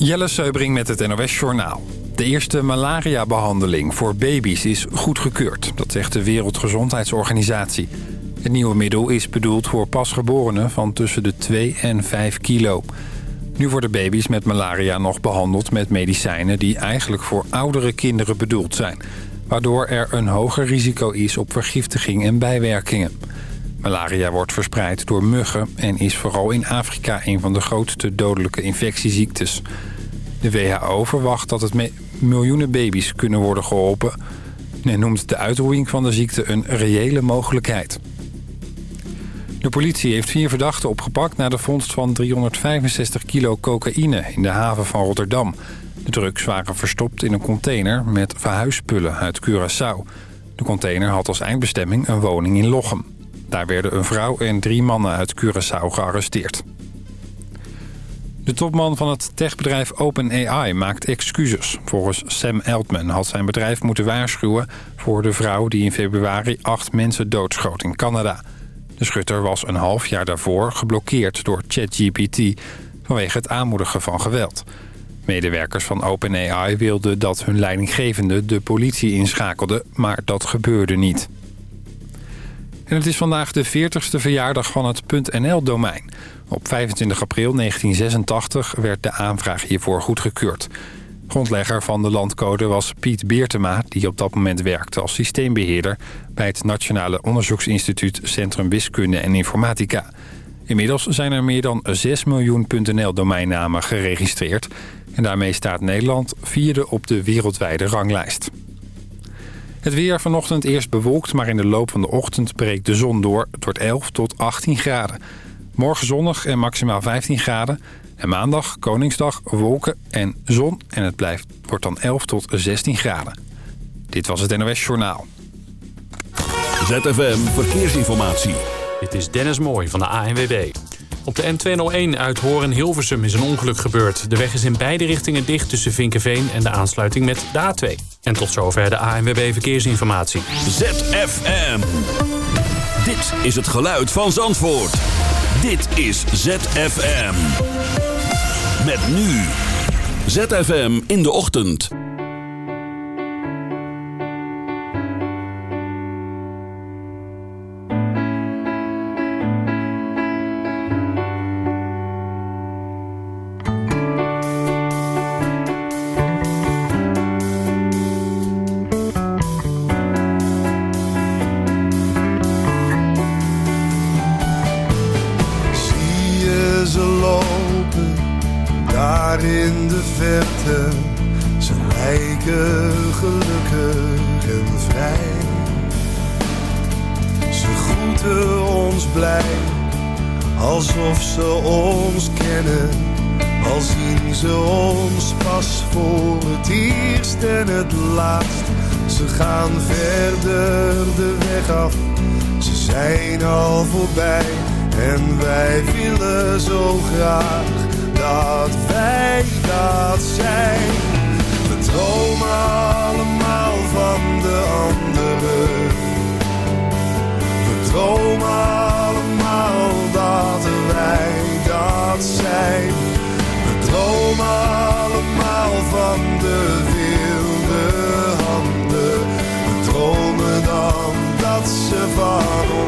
Jelle Seubring met het NOS Journaal. De eerste malaria-behandeling voor baby's is goedgekeurd. Dat zegt de Wereldgezondheidsorganisatie. Het nieuwe middel is bedoeld voor pasgeborenen van tussen de 2 en 5 kilo. Nu worden baby's met malaria nog behandeld met medicijnen... die eigenlijk voor oudere kinderen bedoeld zijn. Waardoor er een hoger risico is op vergiftiging en bijwerkingen. Malaria wordt verspreid door muggen en is vooral in Afrika... een van de grootste dodelijke infectieziektes. De WHO verwacht dat het miljoenen baby's kunnen worden geholpen... en noemt de uitroeiing van de ziekte een reële mogelijkheid. De politie heeft vier verdachten opgepakt... na de vondst van 365 kilo cocaïne in de haven van Rotterdam. De drugs waren verstopt in een container met verhuisspullen uit Curaçao. De container had als eindbestemming een woning in Lochem. Daar werden een vrouw en drie mannen uit Curaçao gearresteerd. De topman van het techbedrijf OpenAI maakt excuses. Volgens Sam Altman had zijn bedrijf moeten waarschuwen... voor de vrouw die in februari acht mensen doodschoot in Canada. De schutter was een half jaar daarvoor geblokkeerd door ChatGPT... vanwege het aanmoedigen van geweld. Medewerkers van OpenAI wilden dat hun leidinggevende de politie inschakelde... maar dat gebeurde niet. En het is vandaag de 40ste verjaardag van het .nl-domein. Op 25 april 1986 werd de aanvraag hiervoor goedgekeurd. Grondlegger van de landcode was Piet Beertema... die op dat moment werkte als systeembeheerder... bij het Nationale Onderzoeksinstituut Centrum Wiskunde en Informatica. Inmiddels zijn er meer dan 6 miljoen .nl-domeinnamen geregistreerd... en daarmee staat Nederland vierde op de wereldwijde ranglijst. Het weer vanochtend eerst bewolkt, maar in de loop van de ochtend breekt de zon door. Het wordt 11 tot 18 graden. Morgen zonnig en maximaal 15 graden. En maandag, Koningsdag, wolken en zon. En het blijft, wordt dan 11 tot 16 graden. Dit was het NOS Journaal. ZFM Verkeersinformatie. Dit is Dennis Mooij van de ANWB. Op de N201 uit Horen-Hilversum is een ongeluk gebeurd. De weg is in beide richtingen dicht tussen Vinkenveen en de aansluiting met de A2. En tot zover de ANWB Verkeersinformatie. ZFM. Dit is het geluid van Zandvoort. Dit is ZFM. Met nu. ZFM in de ochtend. Wij willen zo graag dat wij dat zijn. We dromen allemaal van de anderen. We dromen allemaal dat wij dat zijn. We dromen allemaal van de wilde handen. We dromen dan dat ze van ons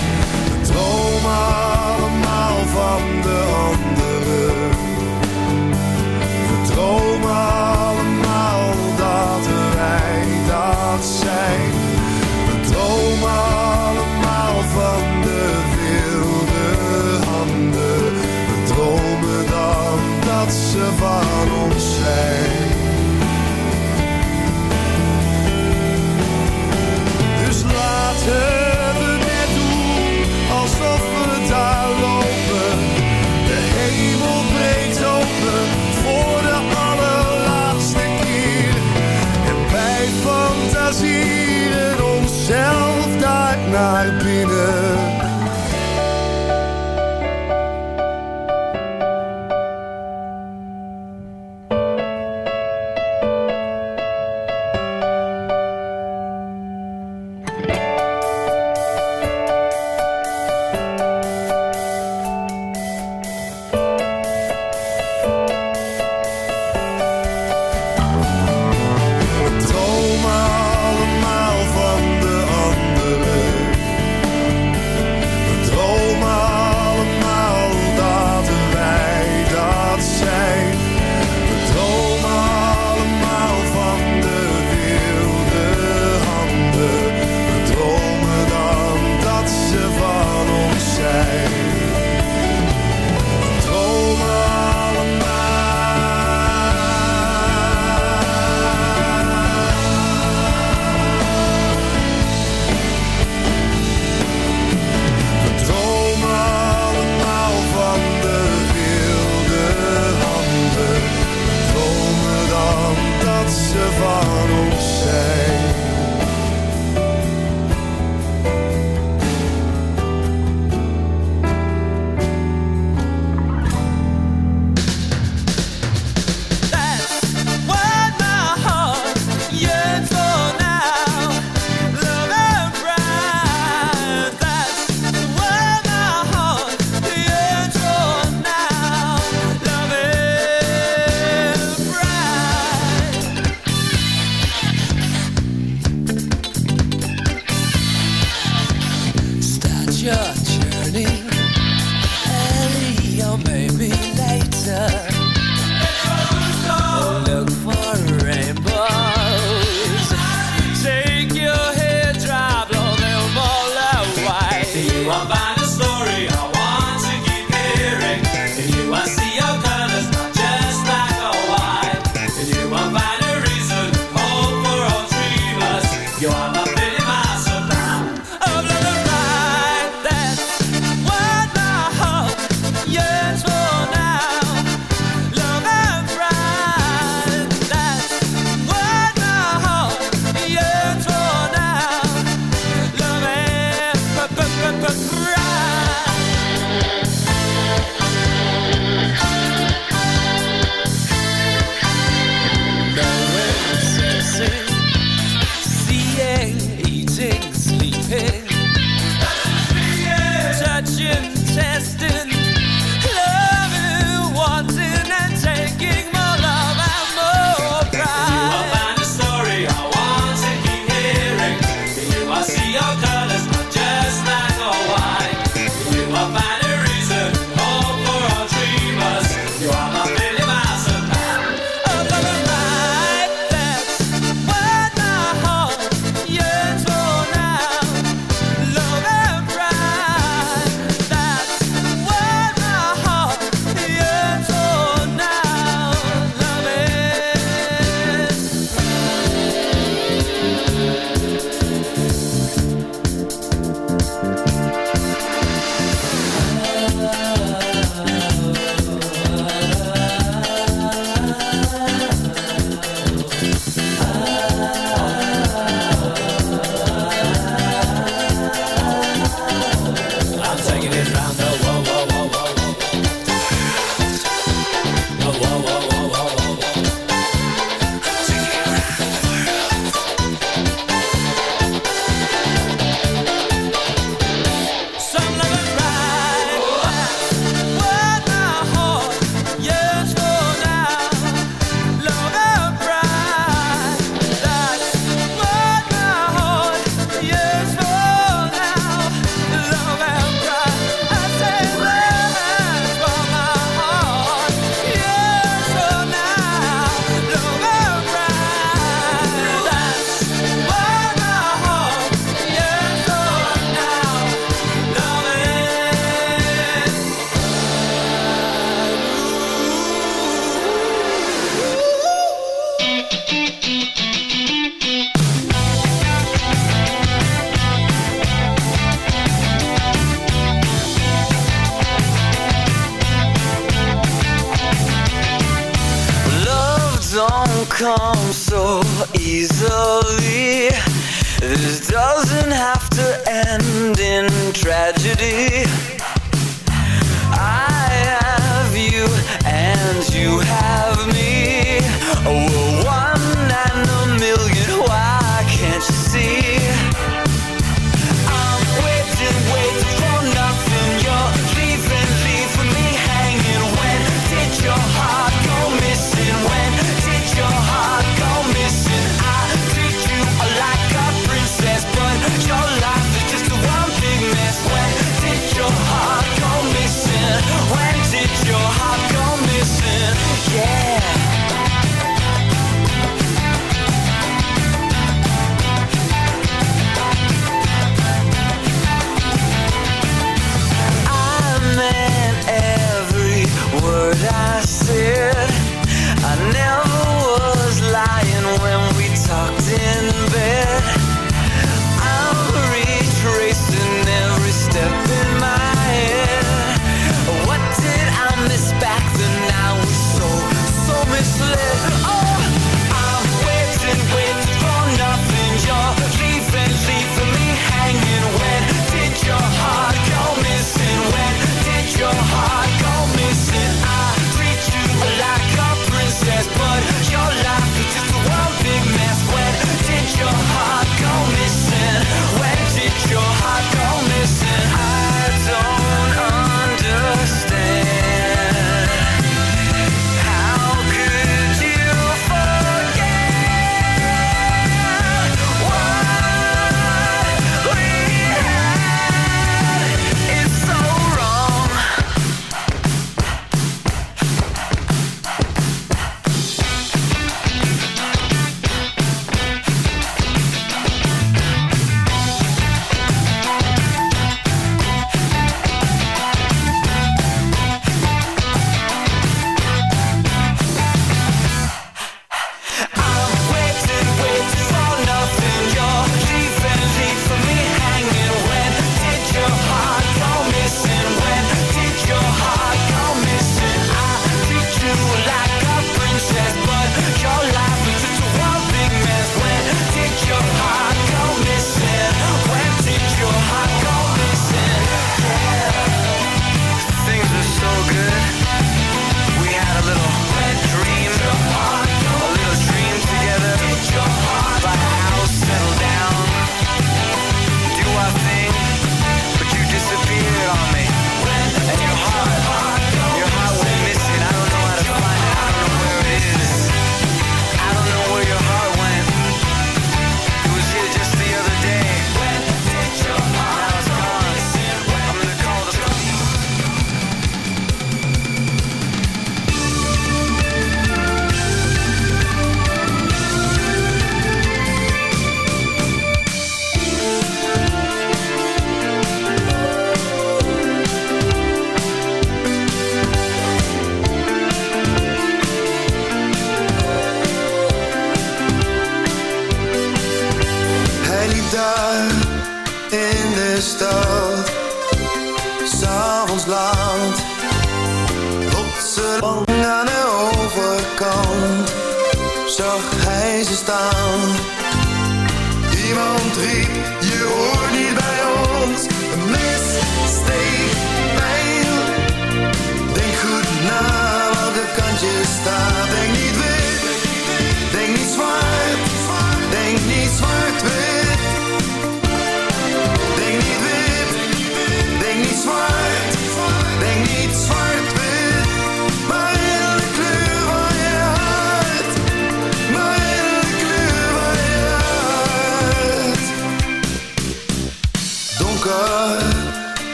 Allemaal van de anderen. We dromen allemaal dat wij dat zijn. We dromen allemaal van de wilde handen. We dromen dan dat ze van ons zijn. Dus laten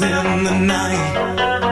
in the night,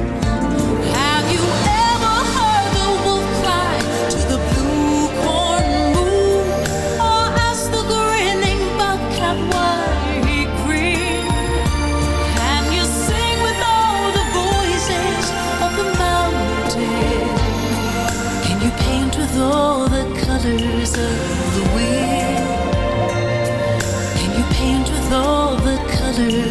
with all the colors.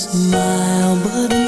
smile, but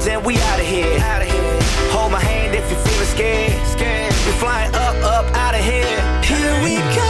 words and we out of here. Hold my hand if you're feeling scared. scared. We're flying up, up, out of here. Here we go.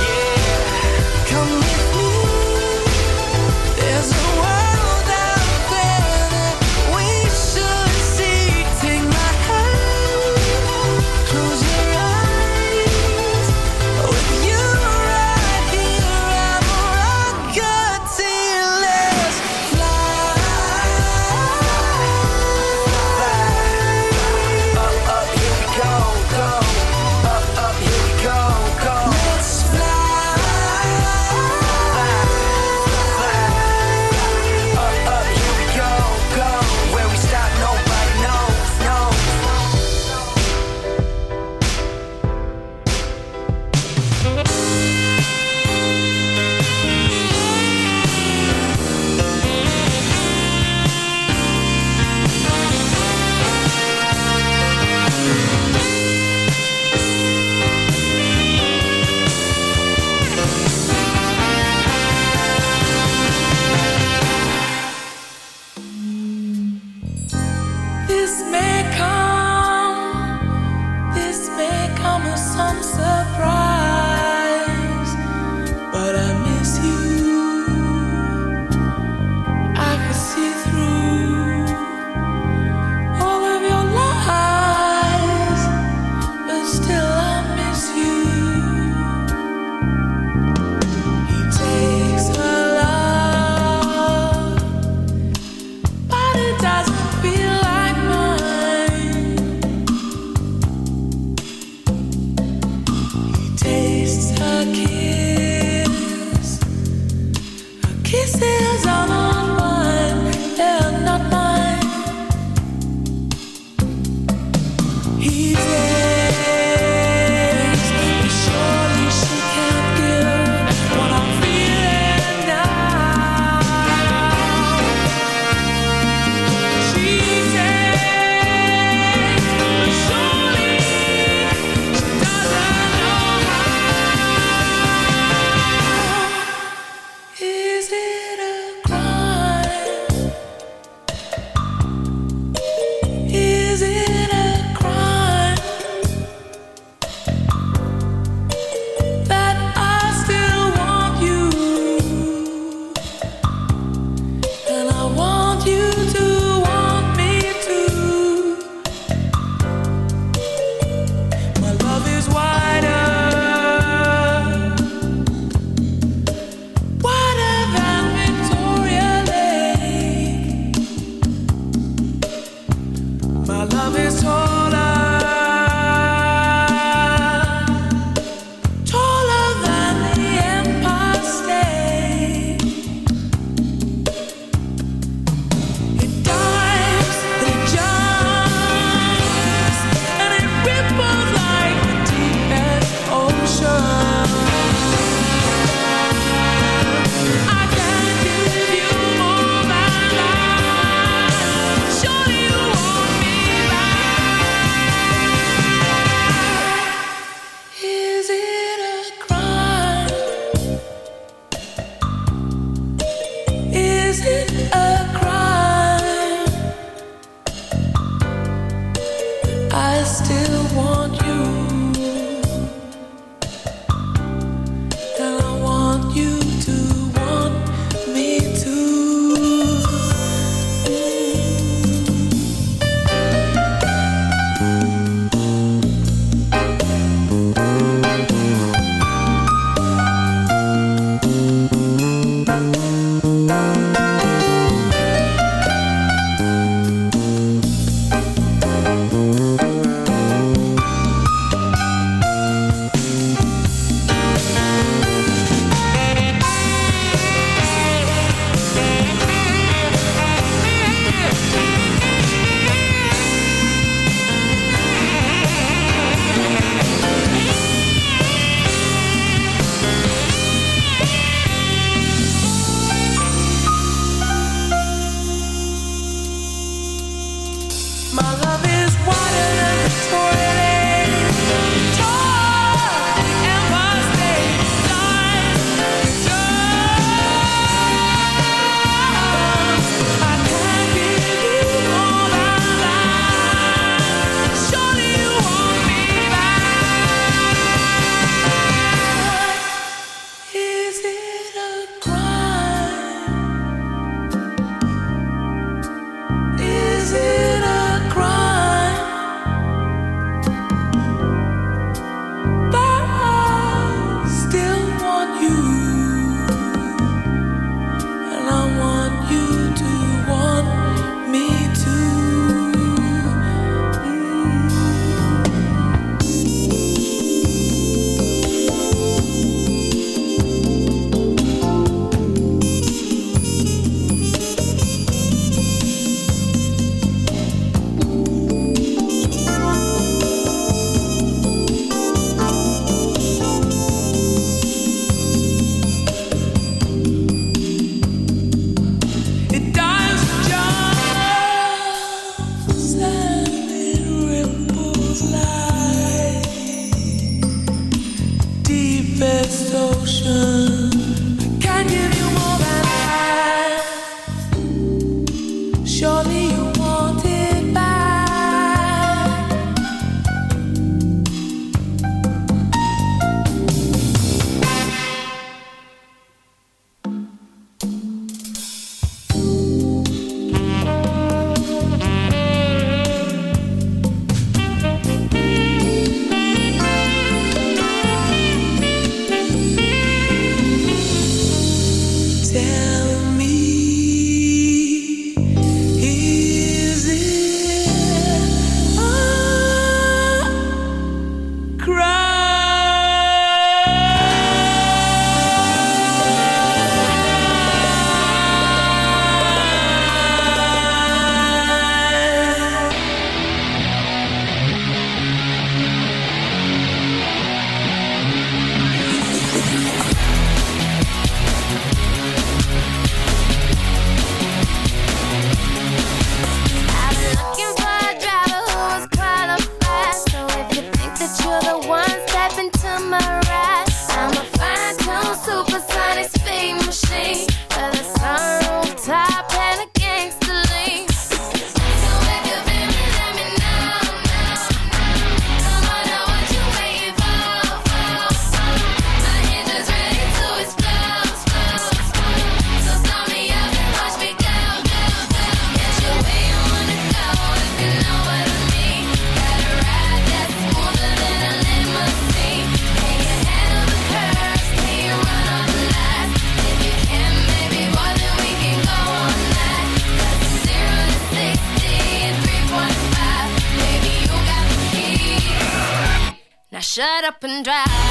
shut up and drive.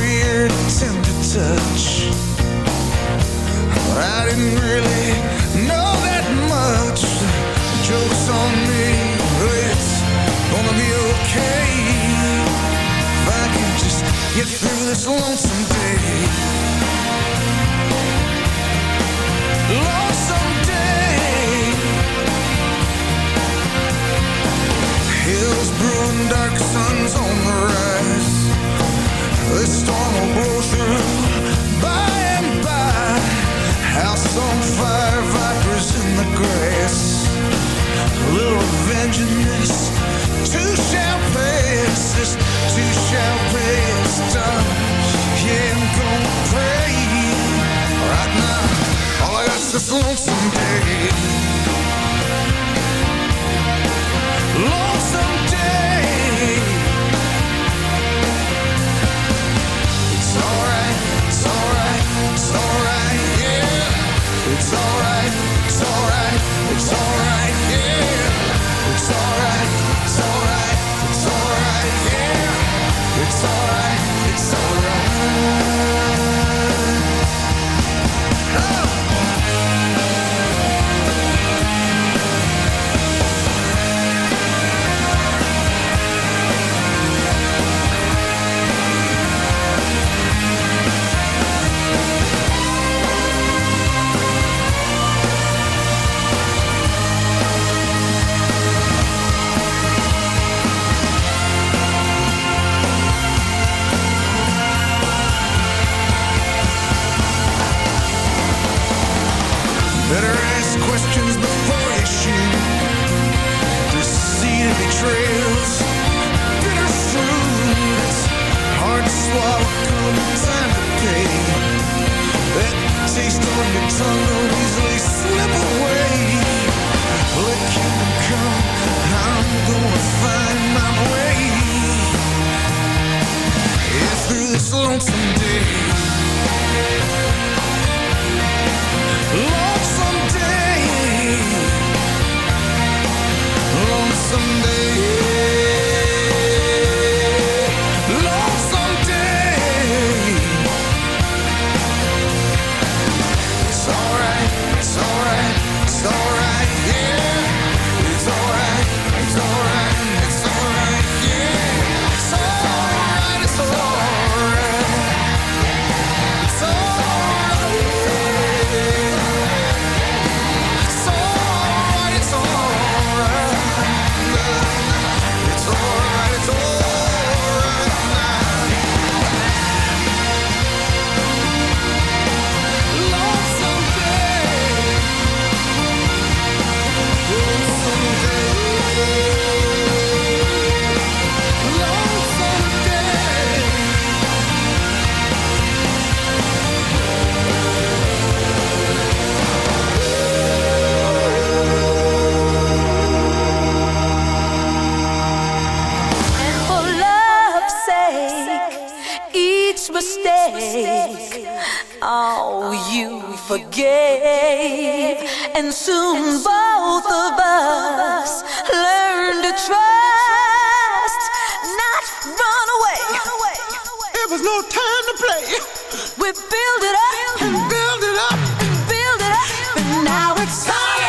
your tender touch. I didn't really know that much. Joke's on me, it's gonna be okay. If I can just get through this lonesome day. Lonesome day. Hills brewing, dark suns on the rise. This storm will blow through by and by. House on fire, vipers in the grass. Little. Two shall two shall. Done. Yeah, I'm gonna pray. Right now, all I this lonesome day. Lonesome day. It's alright. It's alright, it's time to play. We build it up, build it up, build it up, and now it's time.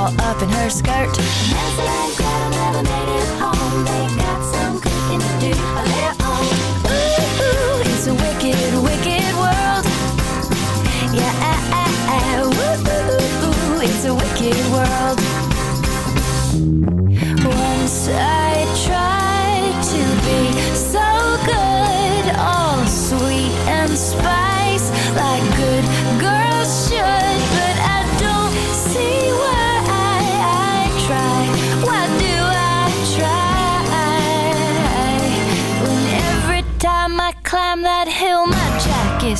all up in her skirt. Nancy and Gretel never made it home. They got some cooking to do of their own. Ooh, ooh, it's a wicked, wicked world. Yeah, ah, ah, ah. Ooh, ooh, ooh, it's a wicked world.